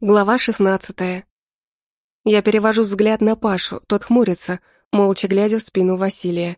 Глава шестнадцатая. Я перевожу взгляд на Пашу, тот хмурится, молча глядя в спину Василия.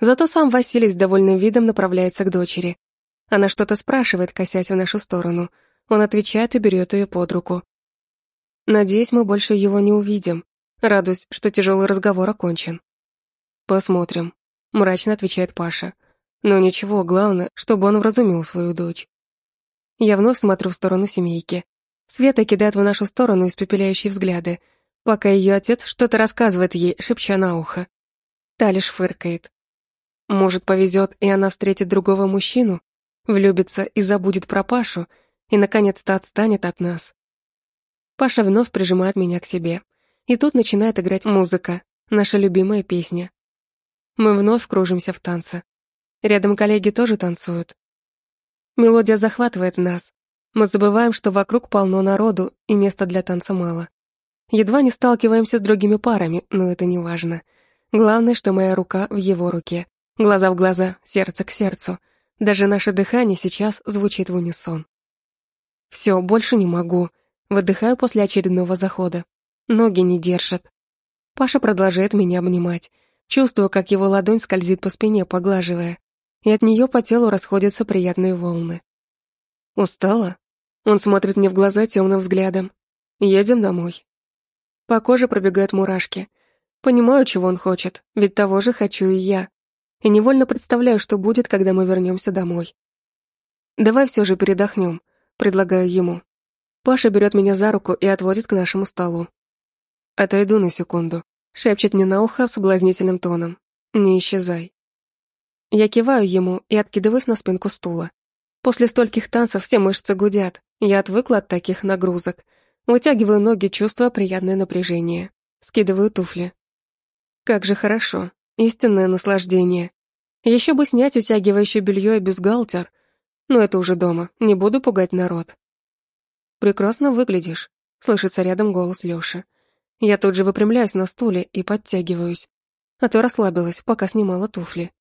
Зато сам Василий с довольным видом направляется к дочери. Она что-то спрашивает, косясь в нашу сторону. Он отвечает и берет ее под руку. Надеюсь, мы больше его не увидим. Радуюсь, что тяжелый разговор окончен. Посмотрим, мрачно отвечает Паша. Но ничего, главное, чтобы он вразумил свою дочь. Я вновь смотрю в сторону семейки. Света кидает в нашу сторону испепеляющие взгляды, пока ее отец что-то рассказывает ей, шепча на ухо. Та лишь фыркает. Может, повезет, и она встретит другого мужчину, влюбится и забудет про Пашу, и, наконец-то, отстанет от нас. Паша вновь прижимает меня к себе. И тут начинает играть музыка, наша любимая песня. Мы вновь кружимся в танце. Рядом коллеги тоже танцуют. Мелодия захватывает нас, мы забываем, что вокруг полно народу и места для танца мало. Едва не сталкиваемся с другими парами, но это не важно. Главное, что моя рука в его руке. Глаза в глаза, сердце к сердцу. Даже наше дыхание сейчас звучит в унисон. Все, больше не могу. Выдыхаю после очередного захода. Ноги не держат. Паша продолжает меня обнимать. Чувствую, как его ладонь скользит по спине, поглаживая. И от нее по телу расходятся приятные волны. Устала? Он смотрит мне в глаза темным взглядом. Едем домой. По коже пробегают мурашки. Понимаю, чего он хочет, ведь того же хочу и я. И невольно представляю, что будет, когда мы вернемся домой. Давай все же передохнем, предлагаю ему. Паша берет меня за руку и отводит к нашему столу. Отойду на секунду, шепчет мне на ухо соблазнительным тоном. Не исчезай. Я киваю ему и откидываюсь на спинку стула. После стольких танцев все мышцы гудят. Я отвыкла от таких нагрузок. Вытягиваю ноги, чувствуя приятное напряжение. Скидываю туфли. Как же хорошо. Истинное наслаждение. Еще бы снять утягивающее белье и бюстгальтер. Но это уже дома. Не буду пугать народ. «Прекрасно выглядишь», — слышится рядом голос Лёши. Я тут же выпрямляюсь на стуле и подтягиваюсь. А то расслабилась, пока снимала туфли.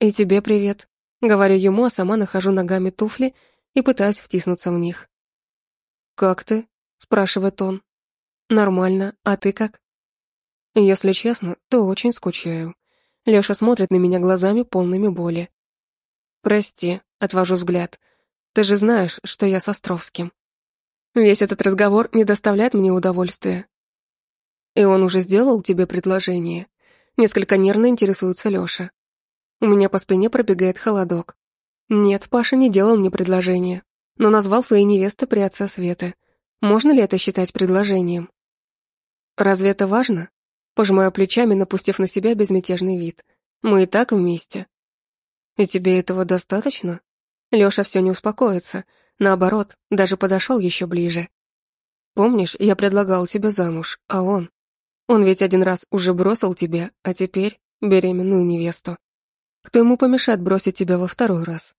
«И тебе привет», Говорю ему, а сама нахожу ногами туфли и пытаюсь втиснуться в них. «Как ты?» — спрашивает он. «Нормально. А ты как?» Если честно, то очень скучаю. Лёша смотрит на меня глазами, полными боли. «Прости», — отвожу взгляд. «Ты же знаешь, что я с Островским». Весь этот разговор не доставляет мне удовольствия. И он уже сделал тебе предложение. Несколько нервно интересуется Лёша. У меня по спине пробегает холодок. Нет, Паша не делал мне предложение, но назвал своей невестой при отце Светы. Можно ли это считать предложением? Разве это важно? Пожимаю плечами, напустив на себя безмятежный вид. Мы и так вместе. И тебе этого достаточно? Лёша все не успокоится. Наоборот, даже подошел еще ближе. Помнишь, я предлагал тебе замуж, а он? Он ведь один раз уже бросил тебя, а теперь беременную невесту. Кто ему помешает бросить тебя во второй раз?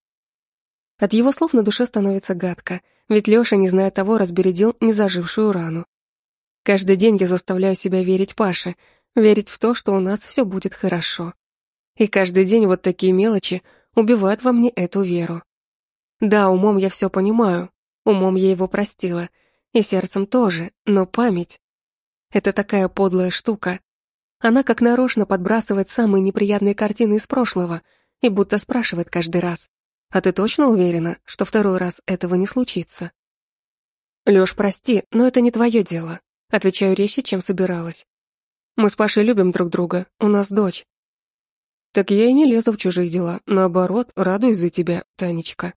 От его слов на душе становится гадко, ведь Лёша, не зная того, разбередил незажившую рану. Каждый день я заставляю себя верить Паше, верить в то, что у нас все будет хорошо. И каждый день вот такие мелочи убивают во мне эту веру. Да, умом я все понимаю, умом я его простила, и сердцем тоже, но память — это такая подлая штука, она как нарочно подбрасывает самые неприятные картины из прошлого и будто спрашивает каждый раз. «А ты точно уверена, что второй раз этого не случится?» «Лёш, прости, но это не твое дело», — отвечаю резче, чем собиралась. «Мы с Пашей любим друг друга, у нас дочь». «Так я и не лезу в чужие дела, наоборот, радуюсь за тебя, Танечка».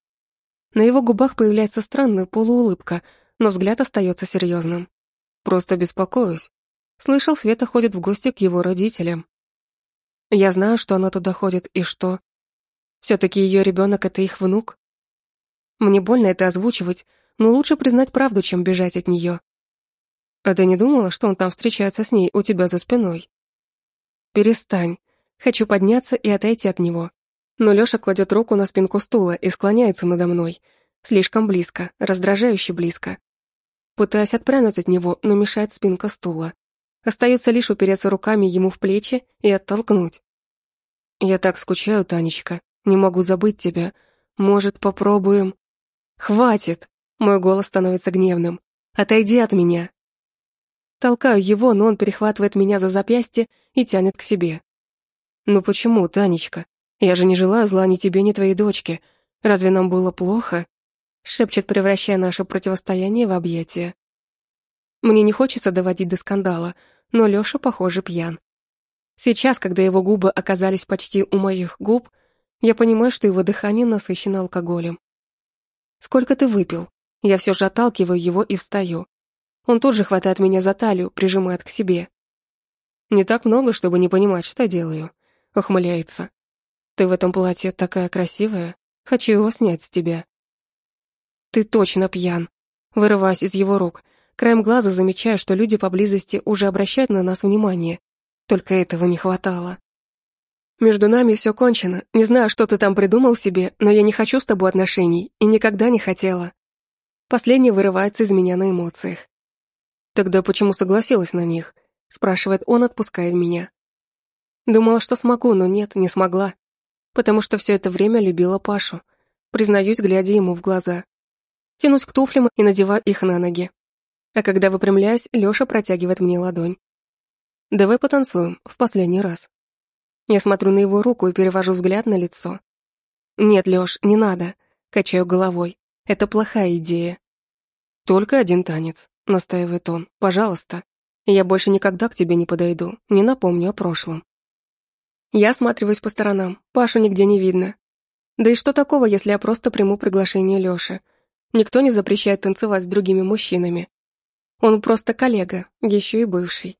На его губах появляется странная полуулыбка, но взгляд остается серьезным. «Просто беспокоюсь. Слышал, Света ходит в гости к его родителям. Я знаю, что она туда ходит, и что... Все-таки ее ребенок — это их внук. Мне больно это озвучивать, но лучше признать правду, чем бежать от нее. А ты не думала, что он там встречается с ней у тебя за спиной? Перестань. Хочу подняться и отойти от него. Но Лёша кладет руку на спинку стула и склоняется надо мной. Слишком близко, раздражающе близко. Пытаясь отпрянуть от него, но мешает спинка стула. Остается лишь упереться руками ему в плечи и оттолкнуть. «Я так скучаю, Танечка. Не могу забыть тебя. Может, попробуем...» «Хватит!» Мой голос становится гневным. Отойди от меня. Толкаю его, но он перехватывает меня за запястье и тянет к себе. Ну почему, Танечка? Я же не желаю зла ни тебе, ни твоей дочке. Разве нам было плохо? Шепчет, превращая наше противостояние в объятия. Мне не хочется доводить до скандала, но Лёша, похоже, пьян. Сейчас, когда его губы оказались почти у моих губ, я понимаю, что его дыхание насыщено алкоголем. «Сколько ты выпил?» Я все же отталкиваю его и встаю. Он тут же хватает меня за талию, прижимает к себе. «Не так много, чтобы не понимать, что делаю», — ухмыляется. «Ты в этом платье такая красивая. Хочу его снять с тебя». «Ты точно пьян», — вырываясь из его рук. Краем глаза замечаю, что люди поблизости уже обращают на нас внимание. Только этого не хватало. Между нами все кончено. Не знаю, что ты там придумал себе, но я не хочу с тобой отношений и никогда не хотела. Последнее вырывается из меня на эмоциях. Тогда почему согласилась на них? спрашивает он, отпускает меня. Думала, что смогу, но нет, не смогла. Потому что все это время любила Пашу. Признаюсь, глядя ему в глаза. Тянусь к туфлям и надеваю их на ноги. А когда выпрямляюсь, Лёша протягивает мне ладонь. «Давай потанцуем, в последний раз». Я смотрю на его руку и перевожу взгляд на лицо. «Нет, Лёш, не надо», — качаю головой. «Это плохая идея». «Только один танец», — настаивает он. «Пожалуйста. Я больше никогда к тебе не подойду, не напомню о прошлом». Я осматриваюсь по сторонам, Пашу нигде не видно. Да и что такого, если я просто приму приглашение Лёши? Никто не запрещает танцевать с другими мужчинами. Он просто коллега, еще и бывший.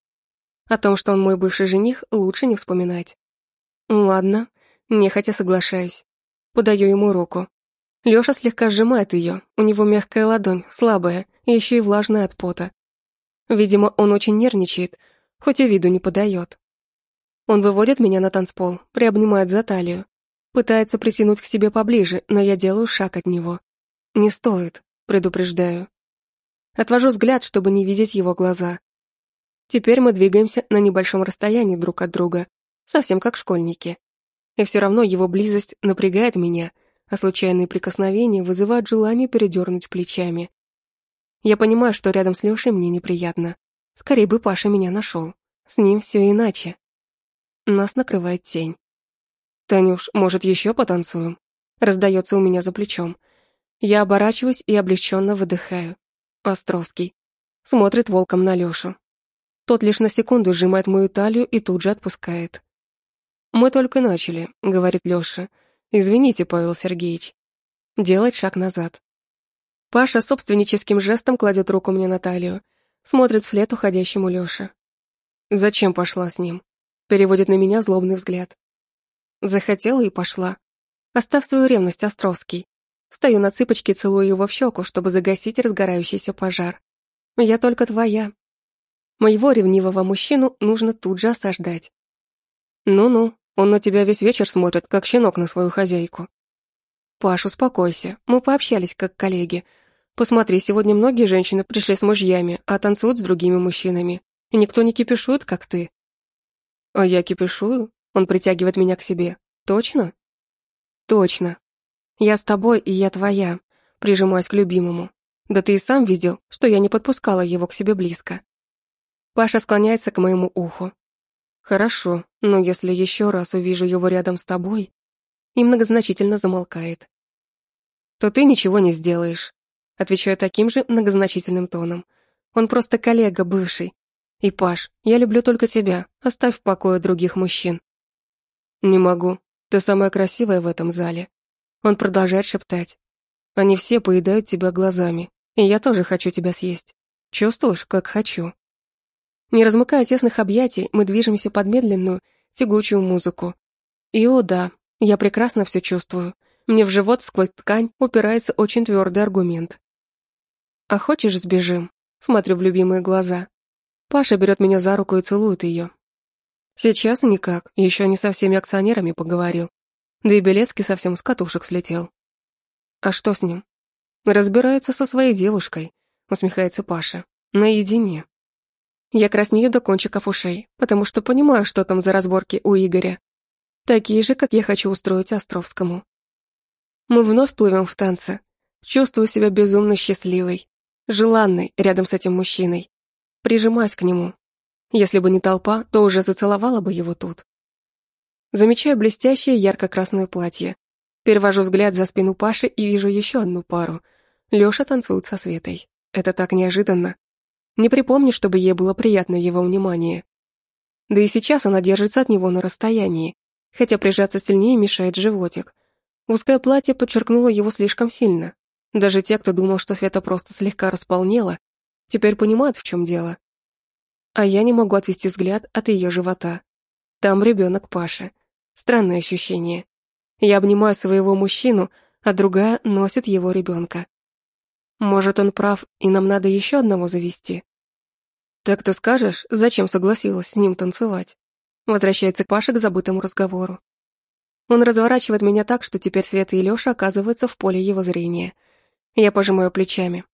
О том, что он мой бывший жених, лучше не вспоминать. Ладно, нехотя соглашаюсь. Подаю ему руку. Лёша слегка сжимает ее, у него мягкая ладонь, слабая, еще и влажная от пота. Видимо, он очень нервничает, хоть и виду не подает. Он выводит меня на танцпол, приобнимает за талию. Пытается притянуть к себе поближе, но я делаю шаг от него. Не стоит, предупреждаю. Отвожу взгляд, чтобы не видеть его глаза. Теперь мы двигаемся на небольшом расстоянии друг от друга, совсем как школьники. И все равно его близость напрягает меня, а случайные прикосновения вызывают желание передернуть плечами. Я понимаю, что рядом с Лешей мне неприятно. Скорее бы Паша меня нашел. С ним все иначе. Нас накрывает тень. «Танюш, может, еще потанцуем?» Раздается у меня за плечом. Я оборачиваюсь и облегченно выдыхаю. Островский. Смотрит волком на Лешу. Тот лишь на секунду сжимает мою талию и тут же отпускает. «Мы только начали», — говорит Лёша. «Извините, Павел Сергеевич». Делает шаг назад. Паша собственническим жестом кладет руку мне на талию, смотрит вслед уходящему Лёше. «Зачем пошла с ним?» Переводит на меня злобный взгляд. Захотела и пошла. Оставь свою ревность, Островский. Встаю на цыпочки и целую его в щеку, чтобы загасить разгорающийся пожар. Я только твоя. Моего ревнивого мужчину нужно тут же осаждать. Ну-ну, он на тебя весь вечер смотрит, как щенок на свою хозяйку. Паш, успокойся, мы пообщались как коллеги. Посмотри, сегодня многие женщины пришли с мужьями, а танцуют с другими мужчинами. И никто не кипишует, как ты. А я кипишую? Он притягивает меня к себе. Точно? Точно. Я с тобой, и я твоя. Прижимаюсь к любимому. Да ты и сам видел, что я не подпускала его к себе близко. Паша склоняется к моему уху. «Хорошо, но если еще раз увижу его рядом с тобой...» И многозначительно замолкает. «То ты ничего не сделаешь», — отвечаю таким же многозначительным тоном. «Он просто коллега бывший. И, Паш, я люблю только тебя, оставь в покое других мужчин». «Не могу. Ты самая красивая в этом зале». Он продолжает шептать. «Они все поедают тебя глазами, и я тоже хочу тебя съесть. Чувствуешь, как хочу?» Не размыкая тесных объятий, мы движемся под медленную, тягучую музыку. И о да, я прекрасно все чувствую. Мне в живот сквозь ткань упирается очень твердый аргумент. «А хочешь, сбежим?» Смотрю в любимые глаза. Паша берет меня за руку и целует ее. Сейчас никак, еще не со всеми акционерами поговорил. Да и Белецкий совсем с катушек слетел. А что с ним? Разбирается со своей девушкой, усмехается Паша. Наедине. Я краснею до кончиков ушей, потому что понимаю, что там за разборки у Игоря. Такие же, как я хочу устроить Островскому. Мы вновь плывем в танце. Чувствую себя безумно счастливой. желанной рядом с этим мужчиной. Прижимаюсь к нему. Если бы не толпа, то уже зацеловала бы его тут. Замечаю блестящее ярко-красное платье. Перевожу взгляд за спину Паши и вижу еще одну пару. Лёша танцует со Светой. Это так неожиданно. Не припомню, чтобы ей было приятно его внимание. Да и сейчас она держится от него на расстоянии, хотя прижаться сильнее мешает животик. Узкое платье подчеркнуло его слишком сильно. Даже те, кто думал, что Света просто слегка располнела, теперь понимают, в чем дело. А я не могу отвести взгляд от ее живота. Там ребенок Паши. Странное ощущение. Я обнимаю своего мужчину, а другая носит его ребенка. Может, он прав, и нам надо еще одного завести? Так ты скажешь, зачем согласилась с ним танцевать? Возвращается Паша к забытому разговору. Он разворачивает меня так, что теперь Света и Лёша оказываются в поле его зрения. Я пожимаю плечами.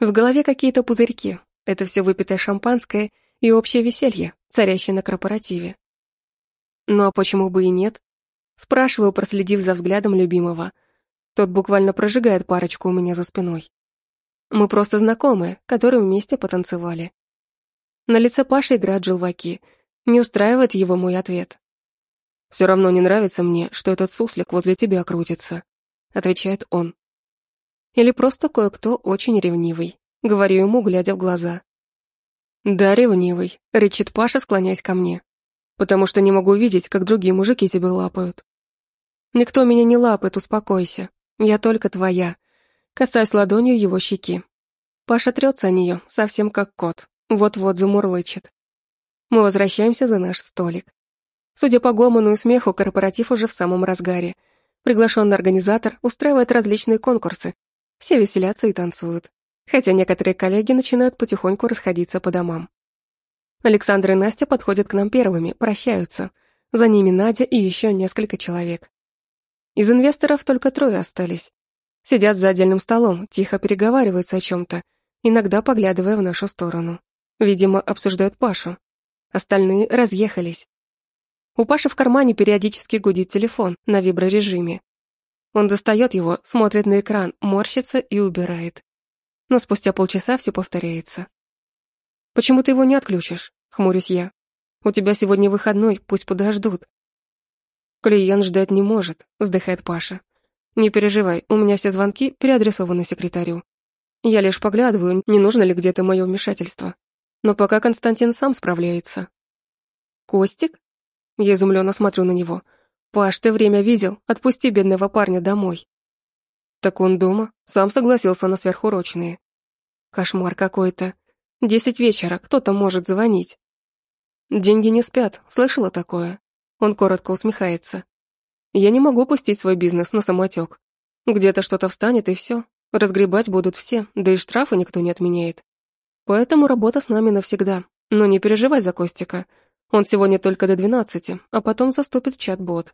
В голове какие-то пузырьки. Это все выпитое шампанское и общее веселье, царящее на корпоративе. Ну а почему бы и нет? Спрашиваю, проследив за взглядом любимого. Тот буквально прожигает парочку у меня за спиной. Мы просто знакомые, которые вместе потанцевали. На лице Паши играют желваки. Не устраивает его мой ответ. «Все равно не нравится мне, что этот суслик возле тебя крутится», — отвечает он. Или просто кое-кто очень ревнивый. Говорю ему, глядя в глаза. «Да, ревнивый», — рычит Паша, склоняясь ко мне. «Потому что не могу видеть, как другие мужики тебя лапают». «Никто меня не лапает, успокойся. Я только твоя, касаясь ладонью его щеки. Паша трется о нее, совсем как кот, вот-вот замурлычет. Мы возвращаемся за наш столик. Судя по гомону и смеху, корпоратив уже в самом разгаре. Приглашенный организатор устраивает различные конкурсы. Все веселятся и танцуют. Хотя некоторые коллеги начинают потихоньку расходиться по домам. Александр и Настя подходят к нам первыми, прощаются. За ними Надя и еще несколько человек. Из инвесторов только трое остались. Сидят за отдельным столом, тихо переговариваются о чем-то, иногда поглядывая в нашу сторону. Видимо, обсуждают Пашу. Остальные разъехались. У Паши в кармане периодически гудит телефон на виброрежиме. Он достает его, смотрит на экран, морщится и убирает. Но спустя полчаса все повторяется. «Почему ты его не отключишь?» — хмурюсь я. «У тебя сегодня выходной, пусть подождут». «Клиент ждать не может», — вздыхает Паша. Не переживай, у меня все звонки переадресованы секретарю. Я лишь поглядываю, не нужно ли где-то мое вмешательство. Но пока Константин сам справляется. Костик? Я изумленно смотрю на него. Паш, ты время видел, отпусти бедного парня домой. Так он дома, сам согласился на сверхурочные. Кошмар какой-то. Десять вечера, кто-то может звонить. Деньги не спят, слышала такое? Он коротко усмехается. Я не могу пустить свой бизнес на самотек. Где-то что-то встанет, и все. Разгребать будут все, да и штрафы никто не отменяет. Поэтому работа с нами навсегда. Но не переживай за Костика. Он сегодня только до двенадцати, а потом заступит чат-бот.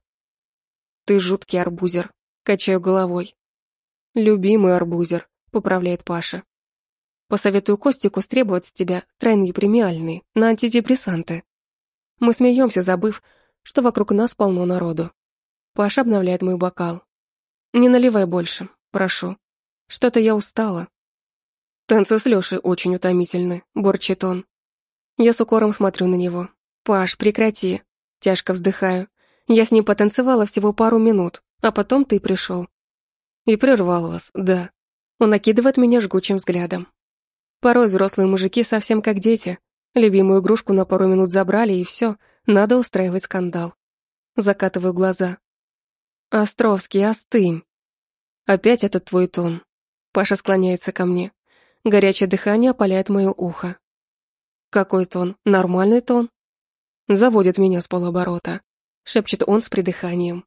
Ты жуткий арбузер. Качаю головой. Любимый арбузер, поправляет Паша. Посоветую Костику стребовать с тебя тройные премиальные на антидепрессанты. Мы смеемся, забыв, что вокруг нас полно народу. Паша обновляет мой бокал. «Не наливай больше, прошу. Что-то я устала». «Танцы с Лешей очень утомительны», — борчит он. Я с укором смотрю на него. «Паш, прекрати». Тяжко вздыхаю. Я с ним потанцевала всего пару минут, а потом ты пришел. И прервал вас, да. Он накидывает меня жгучим взглядом. Порой взрослые мужики совсем как дети. Любимую игрушку на пару минут забрали, и все, надо устраивать скандал. Закатываю глаза. «Островский, остынь!» «Опять этот твой тон!» Паша склоняется ко мне. Горячее дыхание опаляет мое ухо. «Какой тон? Нормальный тон?» Заводит меня с полоборота. Шепчет он с придыханием.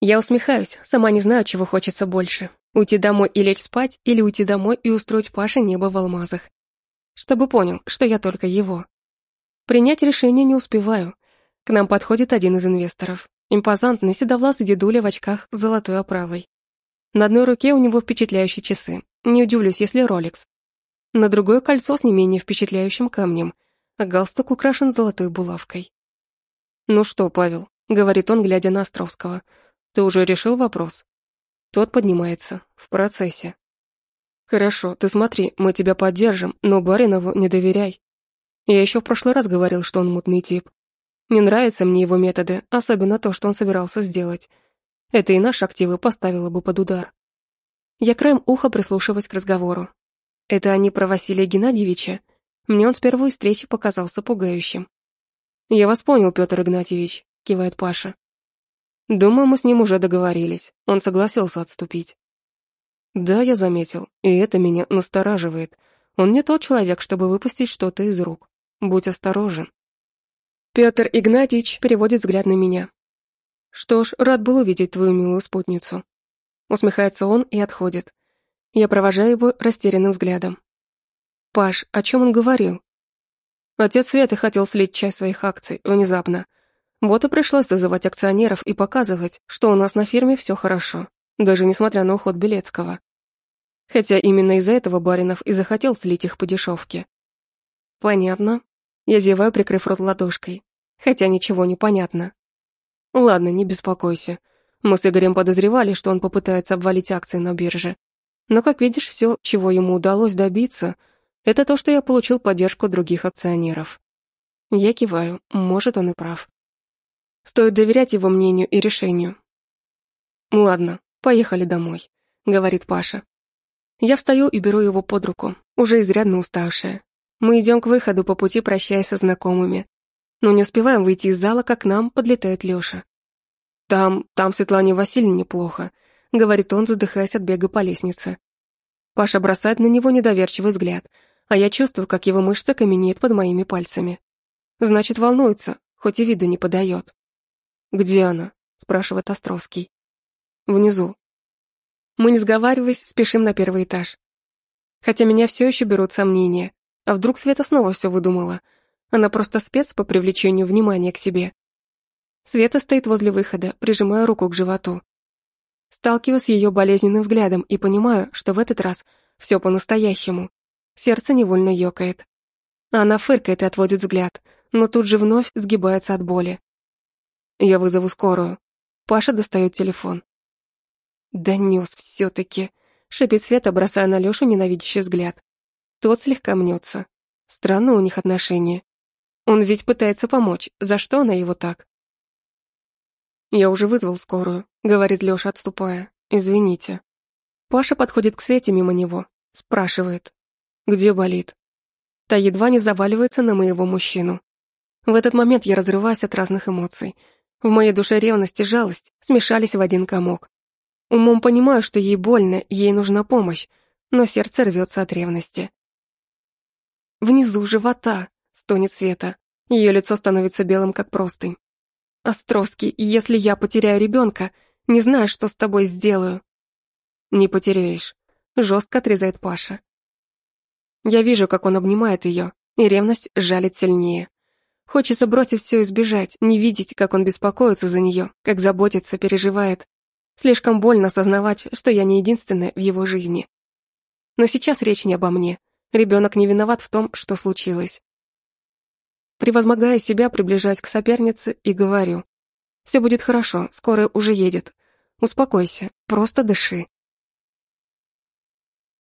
Я усмехаюсь, сама не знаю, чего хочется больше. Уйти домой и лечь спать, или уйти домой и устроить Паше небо в алмазах. Чтобы понял, что я только его. Принять решение не успеваю. К нам подходит один из инвесторов. Импозантный седовласый дедуля в очках с золотой оправой. На одной руке у него впечатляющие часы. Не удивлюсь, если Ролекс. На другое кольцо с не менее впечатляющим камнем, а галстук украшен золотой булавкой. «Ну что, Павел», — говорит он, глядя на Островского, — «ты уже решил вопрос?» Тот поднимается. В процессе. Хорошо, ты смотри, мы тебя поддержим, но Баринову не доверяй. Я еще в прошлый раз говорил, что он мутный тип. Не нравятся мне его методы, особенно то, что он собирался сделать. Это и наши активы поставило бы под удар. Я краем уха прислушиваясь к разговору. Это они про Василия Геннадьевича? Мне он с первой встречи показался пугающим. «Я вас понял, Петр Игнатьевич», — кивает Паша. «Думаю, мы с ним уже договорились. Он согласился отступить». «Да, я заметил, и это меня настораживает. Он не тот человек, чтобы выпустить что-то из рук. Будь осторожен». Петр Игнатьевич переводит взгляд на меня. «Что ж, рад был увидеть твою милую спутницу». Усмехается он и отходит. Я провожаю его растерянным взглядом. «Паш, о чем он говорил?» Отец Светы хотел слить часть своих акций внезапно. Вот и пришлось зазывать акционеров и показывать, что у нас на фирме все хорошо, даже несмотря на уход Белецкого. Хотя именно из-за этого Баринов и захотел слить их по дешевке. Понятно. Я зеваю, прикрыв рот ладошкой. Хотя ничего не понятно. Ладно, не беспокойся. Мы с Игорем подозревали, что он попытается обвалить акции на бирже. Но, как видишь, все, чего ему удалось добиться, это то, что я получил поддержку других акционеров. Я киваю, может, он и прав. Стоит доверять его мнению и решению. «Ладно, поехали домой», — говорит Паша. Я встаю и беру его под руку, уже изрядно уставшая. Мы идем к выходу по пути, прощаясь со знакомыми. Но не успеваем выйти из зала, как к нам подлетает Лёша. «Там, там Светлане Васильевне плохо», — говорит он, задыхаясь от бега по лестнице. Паша бросает на него недоверчивый взгляд, а я чувствую, как его мышца каменеет под моими пальцами. Значит, волнуется, хоть и виду не подает. «Где она?» — спрашивает Островский. «Внизу». Мы, не сговариваясь, спешим на первый этаж. Хотя меня все еще берут сомнения. А вдруг Света снова все выдумала? Она просто спец по привлечению внимания к себе. Света стоит возле выхода, прижимая руку к животу. Сталкиваюсь с ее болезненным взглядом и понимаю, что в этот раз все по-настоящему. Сердце невольно ёкает. Она фыркает и отводит взгляд, но тут же вновь сгибается от боли. Я вызову скорую. Паша достает телефон. «Донес все-таки», — шипит Света, бросая на Лешу ненавидящий взгляд. Тот слегка мнется. Странно у них отношения. Он ведь пытается помочь, за что она его так? «Я уже вызвал скорую», — говорит Леша, отступая. «Извините». Паша подходит к Свете мимо него, спрашивает. «Где болит?» Та едва не заваливается на моего мужчину. В этот момент я разрываюсь от разных эмоций. В моей душе ревность и жалость смешались в один комок. Умом понимаю, что ей больно, ей нужна помощь, но сердце рвется от ревности. Внизу живота, стонет Света. Ее лицо становится белым, как простынь. Островский, если я потеряю ребенка, не знаю, что с тобой сделаю. Не потеряешь, жестко отрезает Паша. Я вижу, как он обнимает ее, и ревность жалит сильнее. Хочется бросить все и сбежать, не видеть, как он беспокоится за нее, как заботится, переживает. Слишком больно осознавать, что я не единственная в его жизни. Но сейчас речь не обо мне. Ребенок не виноват в том, что случилось. Превозмогая себя, приближаюсь к сопернице и говорю. «Все будет хорошо, скоро уже едет. Успокойся, просто дыши».